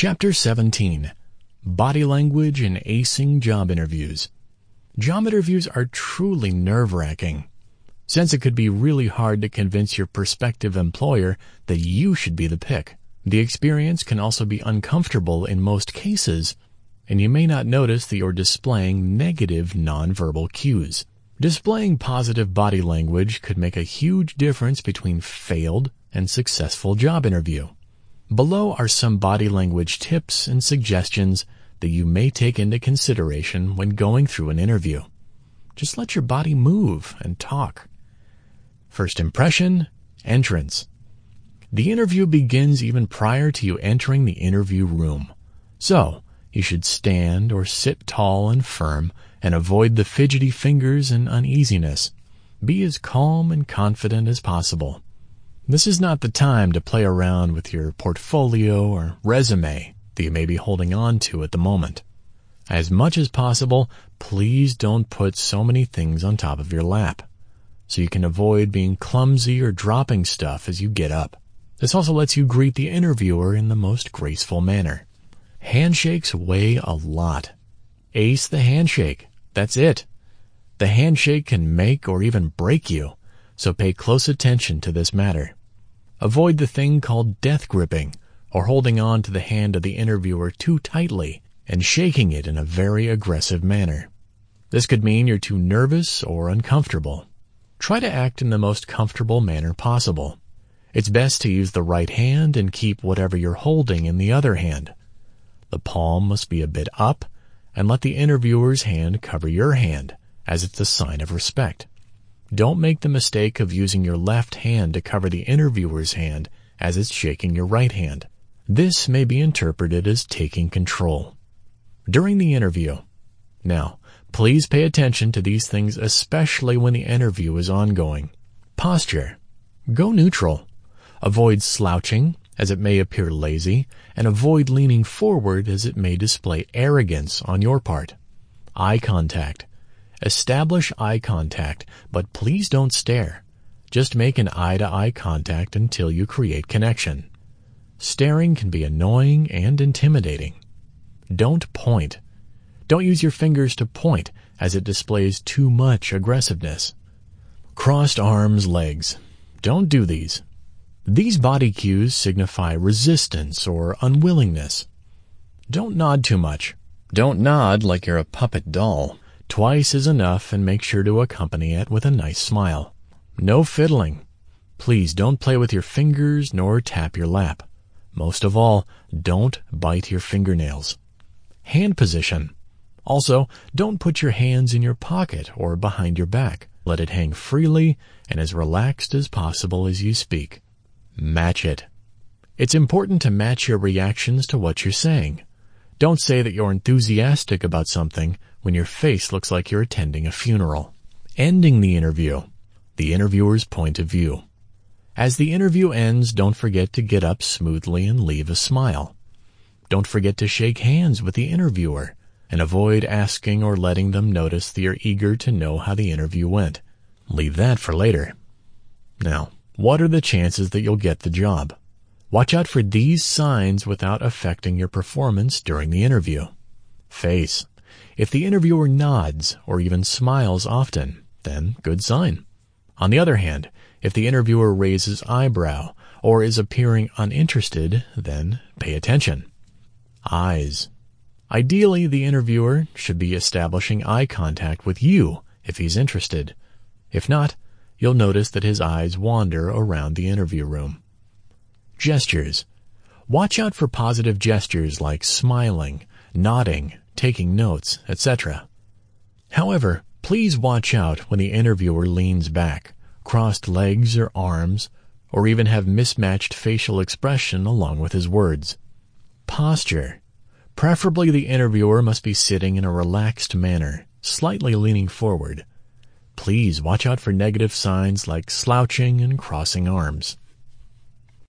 Chapter 17 Body Language in Acing Job Interviews. Job interviews are truly nerve wracking, since it could be really hard to convince your prospective employer that you should be the pick. The experience can also be uncomfortable in most cases, and you may not notice that you're displaying negative nonverbal cues. Displaying positive body language could make a huge difference between failed and successful job interview. Below are some body language tips and suggestions that you may take into consideration when going through an interview. Just let your body move and talk. First impression, entrance. The interview begins even prior to you entering the interview room. So, you should stand or sit tall and firm and avoid the fidgety fingers and uneasiness. Be as calm and confident as possible. This is not the time to play around with your portfolio or resume that you may be holding on to at the moment. As much as possible, please don't put so many things on top of your lap, so you can avoid being clumsy or dropping stuff as you get up. This also lets you greet the interviewer in the most graceful manner. Handshakes weigh a lot. Ace the handshake. That's it. The handshake can make or even break you, so pay close attention to this matter. Avoid the thing called death gripping, or holding on to the hand of the interviewer too tightly and shaking it in a very aggressive manner. This could mean you're too nervous or uncomfortable. Try to act in the most comfortable manner possible. It's best to use the right hand and keep whatever you're holding in the other hand. The palm must be a bit up, and let the interviewer's hand cover your hand, as it's a sign of respect. Don't make the mistake of using your left hand to cover the interviewer's hand as it's shaking your right hand. This may be interpreted as taking control. During the interview, now, please pay attention to these things especially when the interview is ongoing. Posture. Go neutral. Avoid slouching, as it may appear lazy, and avoid leaning forward as it may display arrogance on your part. Eye contact. Establish eye contact, but please don't stare. Just make an eye-to-eye contact until you create connection. Staring can be annoying and intimidating. Don't point. Don't use your fingers to point as it displays too much aggressiveness. Crossed arms, legs. Don't do these. These body cues signify resistance or unwillingness. Don't nod too much. Don't nod like you're a puppet doll. Twice is enough and make sure to accompany it with a nice smile. No fiddling. Please don't play with your fingers nor tap your lap. Most of all, don't bite your fingernails. Hand position. Also, don't put your hands in your pocket or behind your back. Let it hang freely and as relaxed as possible as you speak. Match it. It's important to match your reactions to what you're saying. Don't say that you're enthusiastic about something when your face looks like you're attending a funeral. Ending the interview. The interviewer's point of view. As the interview ends, don't forget to get up smoothly and leave a smile. Don't forget to shake hands with the interviewer and avoid asking or letting them notice that you're eager to know how the interview went. Leave that for later. Now, what are the chances that you'll get the job? Watch out for these signs without affecting your performance during the interview. Face. If the interviewer nods or even smiles often, then good sign. On the other hand, if the interviewer raises eyebrow or is appearing uninterested, then pay attention. Eyes. Ideally, the interviewer should be establishing eye contact with you if he's interested. If not, you'll notice that his eyes wander around the interview room. Gestures. Watch out for positive gestures like smiling, nodding, taking notes, etc. However, please watch out when the interviewer leans back, crossed legs or arms, or even have mismatched facial expression along with his words. Posture. Preferably the interviewer must be sitting in a relaxed manner, slightly leaning forward. Please watch out for negative signs like slouching and crossing arms.